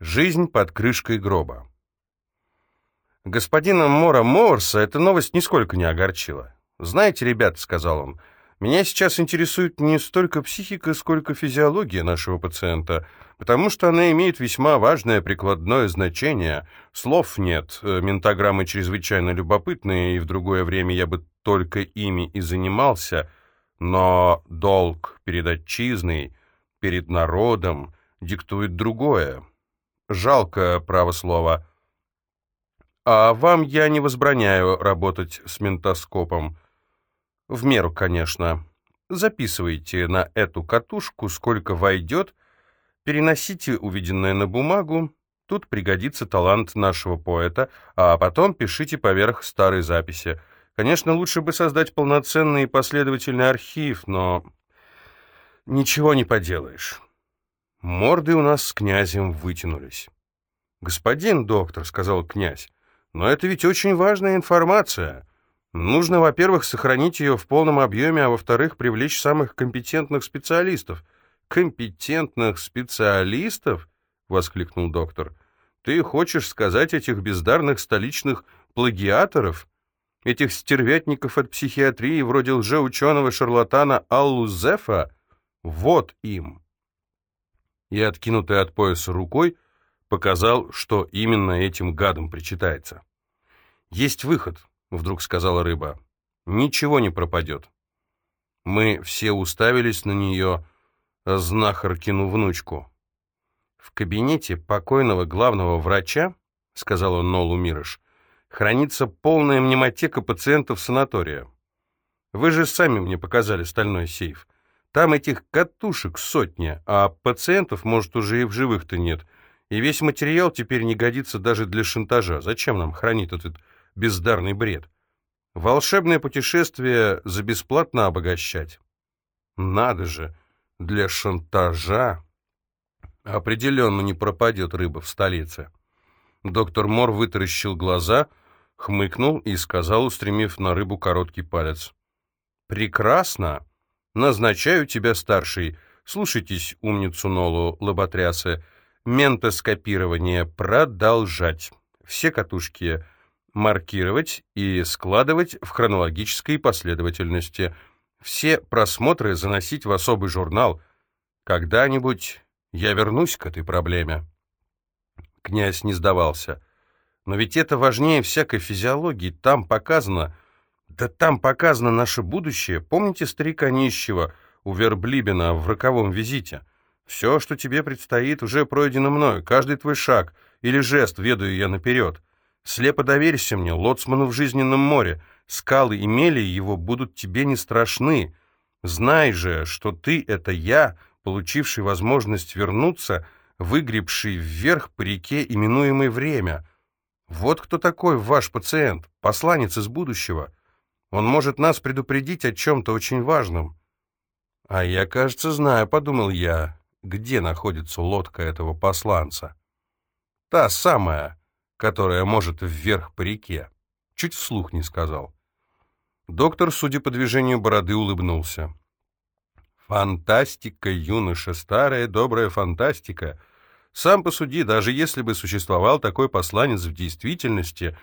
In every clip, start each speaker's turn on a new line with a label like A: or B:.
A: Жизнь под крышкой гроба. Господина Мора Моорса эта новость нисколько не огорчила. «Знаете, ребята», — сказал он, — «меня сейчас интересует не столько психика, сколько физиология нашего пациента, потому что она имеет весьма важное прикладное значение. Слов нет, э, ментограммы чрезвычайно любопытные, и в другое время я бы только ими и занимался, но долг перед отчизной, перед народом диктует другое». Жалко, право слово. А вам я не возбраняю работать с ментоскопом. В меру, конечно. Записывайте на эту катушку, сколько войдет, переносите увиденное на бумагу, тут пригодится талант нашего поэта, а потом пишите поверх старой записи. Конечно, лучше бы создать полноценный и последовательный архив, но ничего не поделаешь. Морды у нас с князем вытянулись. «Господин доктор», — сказал князь, — «но это ведь очень важная информация. Нужно, во-первых, сохранить ее в полном объеме, а во-вторых, привлечь самых компетентных специалистов». «Компетентных специалистов?» — воскликнул доктор. «Ты хочешь сказать этих бездарных столичных плагиаторов?» Этих стервятников от психиатрии, вроде лжеученого-шарлатана Аллу Зефа? Вот им!» И, откинутый от пояса рукой, показал, что именно этим гадом причитается. «Есть выход», — вдруг сказала рыба. «Ничего не пропадет». Мы все уставились на нее, знахаркину внучку. «В кабинете покойного главного врача, — сказала Нолу Мирыш, — хранится полная мнемотека пациентов санатория. Вы же сами мне показали стальной сейф. Там этих катушек сотня, а пациентов, может, уже и в живых-то нет. И весь материал теперь не годится даже для шантажа. Зачем нам хранить этот бездарный бред? Волшебное путешествие за бесплатно обогащать? Надо же, для шантажа определенно не пропадет рыба в столице. Доктор Мор вытаращил глаза, хмыкнул и сказал, устремив на рыбу короткий палец. «Прекрасно!» Назначаю тебя старший. Слушайтесь умницу Нолу, лоботрясы. Ментоскопирование продолжать. Все катушки маркировать и складывать в хронологической последовательности. Все просмотры заносить в особый журнал. Когда-нибудь я вернусь к этой проблеме. Князь не сдавался. Но ведь это важнее всякой физиологии. Там показано, да там показано наше будущее. Помните старика нищего у Верблибина в роковом визите? Все, что тебе предстоит, уже пройдено мною. Каждый твой шаг или жест ведаю я наперед. Слепо доверься мне, лоцману в жизненном море. Скалы и мели его будут тебе не страшны. Знай же, что ты — это я, получивший возможность вернуться, выгребший вверх по реке, именуемой время. Вот кто такой ваш пациент, посланец из будущего». Он может нас предупредить о чем-то очень важном. А я, кажется, знаю, подумал я, где находится лодка этого посланца. Та самая, которая может вверх по реке. Чуть вслух не сказал. Доктор, судя по движению бороды, улыбнулся. «Фантастика, юноша, старая добрая фантастика. Сам посуди, даже если бы существовал такой посланец в действительности,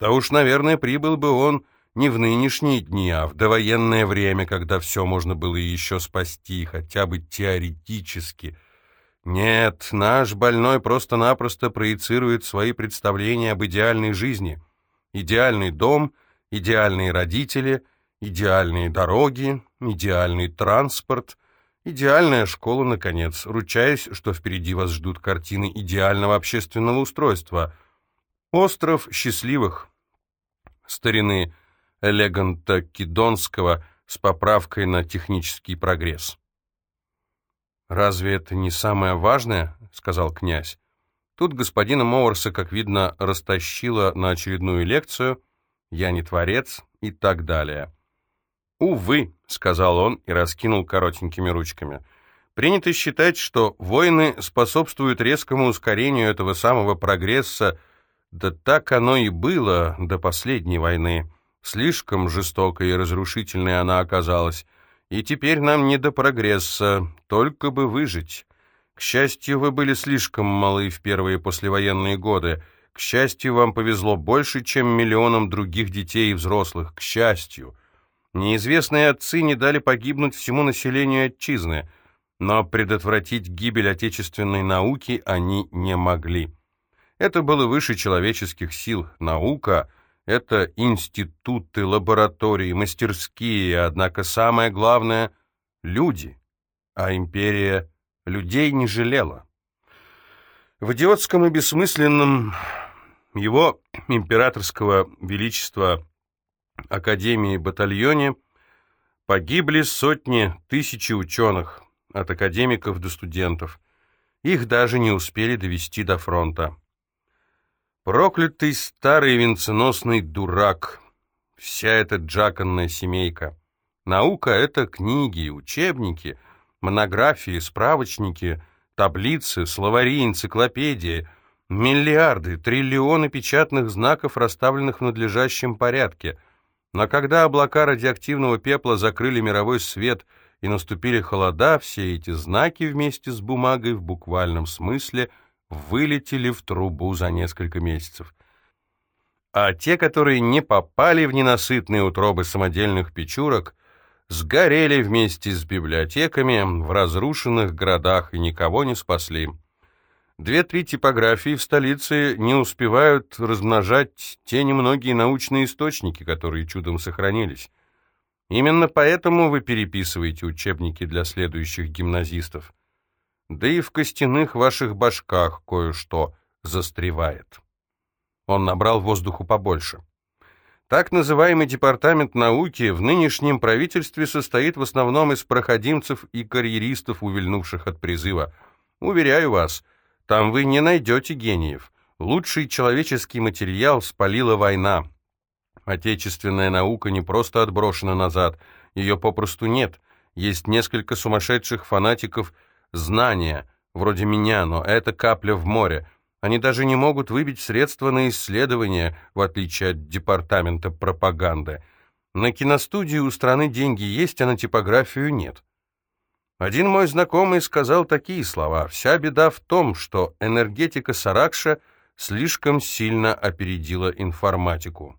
A: то уж, наверное, прибыл бы он не в нынешние дни, а в довоенное время, когда все можно было еще спасти, хотя бы теоретически. Нет, наш больной просто-напросто проецирует свои представления об идеальной жизни. Идеальный дом, идеальные родители, идеальные дороги, идеальный транспорт, идеальная школа, наконец, ручаясь, что впереди вас ждут картины идеального общественного устройства. Остров счастливых старины – Элеганта Кидонского с поправкой на технический прогресс. «Разве это не самое важное?» — сказал князь. Тут господина Моурса, как видно, растащило на очередную лекцию «Я не творец» и так далее. «Увы», — сказал он и раскинул коротенькими ручками, — «принято считать, что войны способствуют резкому ускорению этого самого прогресса, да так оно и было до последней войны». Слишком жестокой и разрушительной она оказалась, и теперь нам не до прогресса, только бы выжить. К счастью, вы были слишком малы в первые послевоенные годы. К счастью, вам повезло больше, чем миллионам других детей и взрослых. К счастью. Неизвестные отцы не дали погибнуть всему населению отчизны, но предотвратить гибель отечественной науки они не могли. Это было выше человеческих сил. Наука — это институты, лаборатории, мастерские, однако самое главное — люди, а империя людей не жалела. В идиотском и бессмысленном его императорского величества Академии батальоне погибли сотни, тысячи ученых, от академиков до студентов. Их даже не успели довести до фронта. Проклятый старый венценосный дурак, вся эта джаконная семейка. Наука — это книги, учебники, монографии, справочники, таблицы, словари, энциклопедии, миллиарды, триллионы печатных знаков, расставленных в надлежащем порядке. Но когда облака радиоактивного пепла закрыли мировой свет и наступили холода, все эти знаки вместе с бумагой в буквальном смысле — вылетели в трубу за несколько месяцев. А те, которые не попали в ненасытные утробы самодельных печурок, сгорели вместе с библиотеками в разрушенных городах и никого не спасли. Две-три типографии в столице не успевают размножать те немногие научные источники, которые чудом сохранились. Именно поэтому вы переписываете учебники для следующих гимназистов да и в костяных ваших башках кое-что застревает. Он набрал воздуху побольше. Так называемый департамент науки в нынешнем правительстве состоит в основном из проходимцев и карьеристов, увильнувших от призыва. Уверяю вас, там вы не найдете гениев. Лучший человеческий материал спалила война. Отечественная наука не просто отброшена назад, ее попросту нет. Есть несколько сумасшедших фанатиков – знания, вроде меня, но это капля в море. Они даже не могут выбить средства на исследования, в отличие от департамента пропаганды. На киностудию у страны деньги есть, а на типографию нет. Один мой знакомый сказал такие слова. «Вся беда в том, что энергетика Саракша слишком сильно опередила информатику».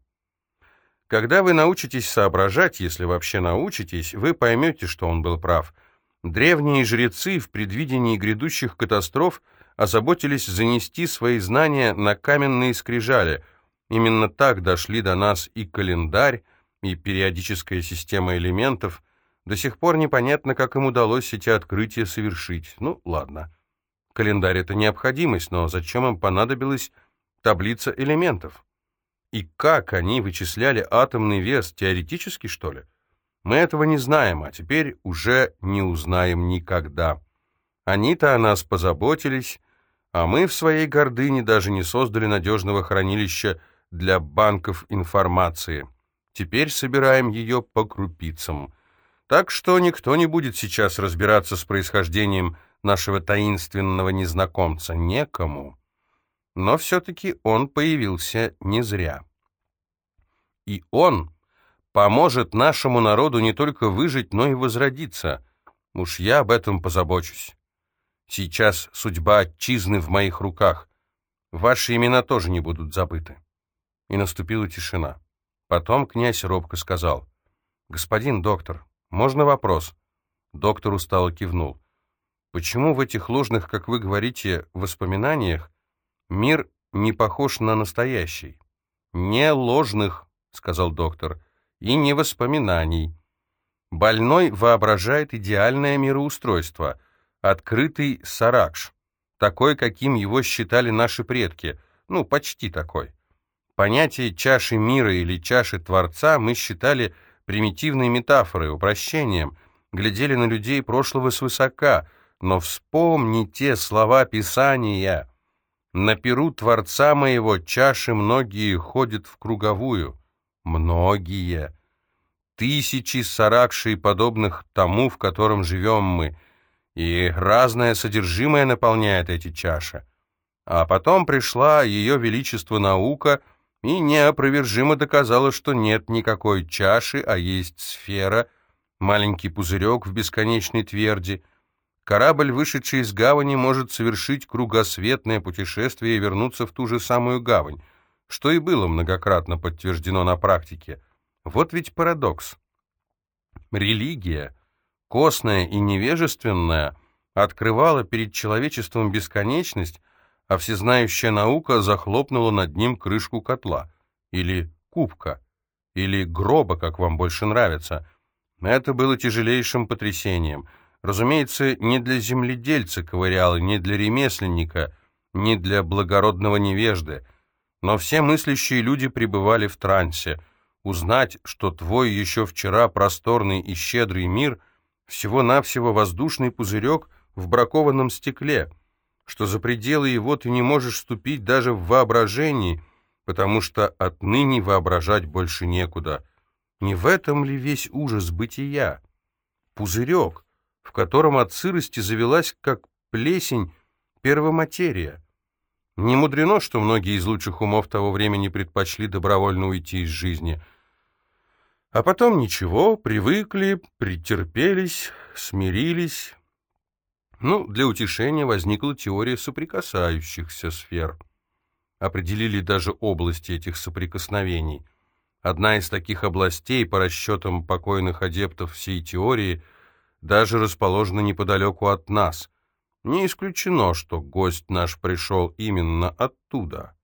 A: Когда вы научитесь соображать, если вообще научитесь, вы поймете, что он был прав – Древние жрецы в предвидении грядущих катастроф озаботились занести свои знания на каменные скрижали. Именно так дошли до нас и календарь, и периодическая система элементов. До сих пор непонятно, как им удалось эти открытия совершить. Ну, ладно. Календарь — это необходимость, но зачем им понадобилась таблица элементов? И как они вычисляли атомный вес, теоретически, что ли? Мы этого не знаем, а теперь уже не узнаем никогда. Они-то о нас позаботились, а мы в своей гордыне даже не создали надежного хранилища для банков информации. Теперь собираем ее по крупицам. Так что никто не будет сейчас разбираться с происхождением нашего таинственного незнакомца. Некому. Но все-таки он появился не зря. И он поможет нашему народу не только выжить, но и возродиться. Уж я об этом позабочусь. Сейчас судьба отчизны в моих руках. Ваши имена тоже не будут забыты. И наступила тишина. Потом князь робко сказал, «Господин доктор, можно вопрос?» Доктор устало кивнул. «Почему в этих ложных, как вы говорите, воспоминаниях мир не похож на настоящий?» «Не ложных», — сказал доктор, — и не воспоминаний. Больной воображает идеальное мироустройство, открытый саракш, такой, каким его считали наши предки, ну, почти такой. Понятие чаши мира или чаши Творца мы считали примитивной метафорой, упрощением, глядели на людей прошлого свысока, но вспомни те слова Писания. «На перу Творца моего чаши многие ходят в круговую». Многие. Тысячи саракшей, подобных тому, в котором живем мы, и разное содержимое наполняет эти чаши. А потом пришла ее величество наука и неопровержимо доказала, что нет никакой чаши, а есть сфера, маленький пузырек в бесконечной тверди. Корабль, вышедший из гавани, может совершить кругосветное путешествие и вернуться в ту же самую гавань, что и было многократно подтверждено на практике. Вот ведь парадокс. Религия, костная и невежественная, открывала перед человечеством бесконечность, а всезнающая наука захлопнула над ним крышку котла, или кубка, или гроба, как вам больше нравится. Это было тяжелейшим потрясением. Разумеется, не для земледельца ковыряла, не для ремесленника, не для благородного невежды, но все мыслящие люди пребывали в трансе. Узнать, что твой еще вчера просторный и щедрый мир всего-навсего воздушный пузырек в бракованном стекле, что за пределы его ты не можешь ступить даже в воображении, потому что отныне воображать больше некуда. Не в этом ли весь ужас бытия? Пузырек, в котором от сырости завелась, как плесень, первоматерия. Не мудрено, что многие из лучших умов того времени предпочли добровольно уйти из жизни. А потом ничего, привыкли, претерпелись, смирились. Ну, для утешения возникла теория соприкасающихся сфер. Определили даже области этих соприкосновений. Одна из таких областей, по расчетам покойных адептов всей теории, даже расположена неподалеку от нас — не исключено, что гость наш пришел именно оттуда.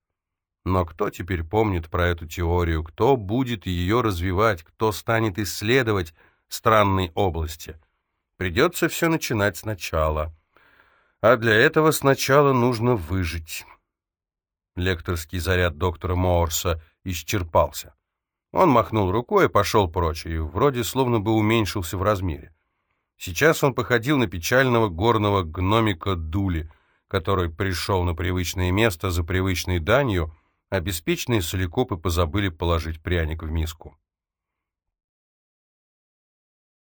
A: Но кто теперь помнит про эту теорию, кто будет ее развивать, кто станет исследовать странные области? Придется все начинать сначала. А для этого сначала нужно выжить. Лекторский заряд доктора Моорса исчерпался. Он махнул рукой и пошел прочь, и вроде словно бы уменьшился в размере. Сейчас он походил на печального горного гномика Дули, который пришел на привычное место за привычной данью, а беспечные соликопы позабыли положить пряник в миску.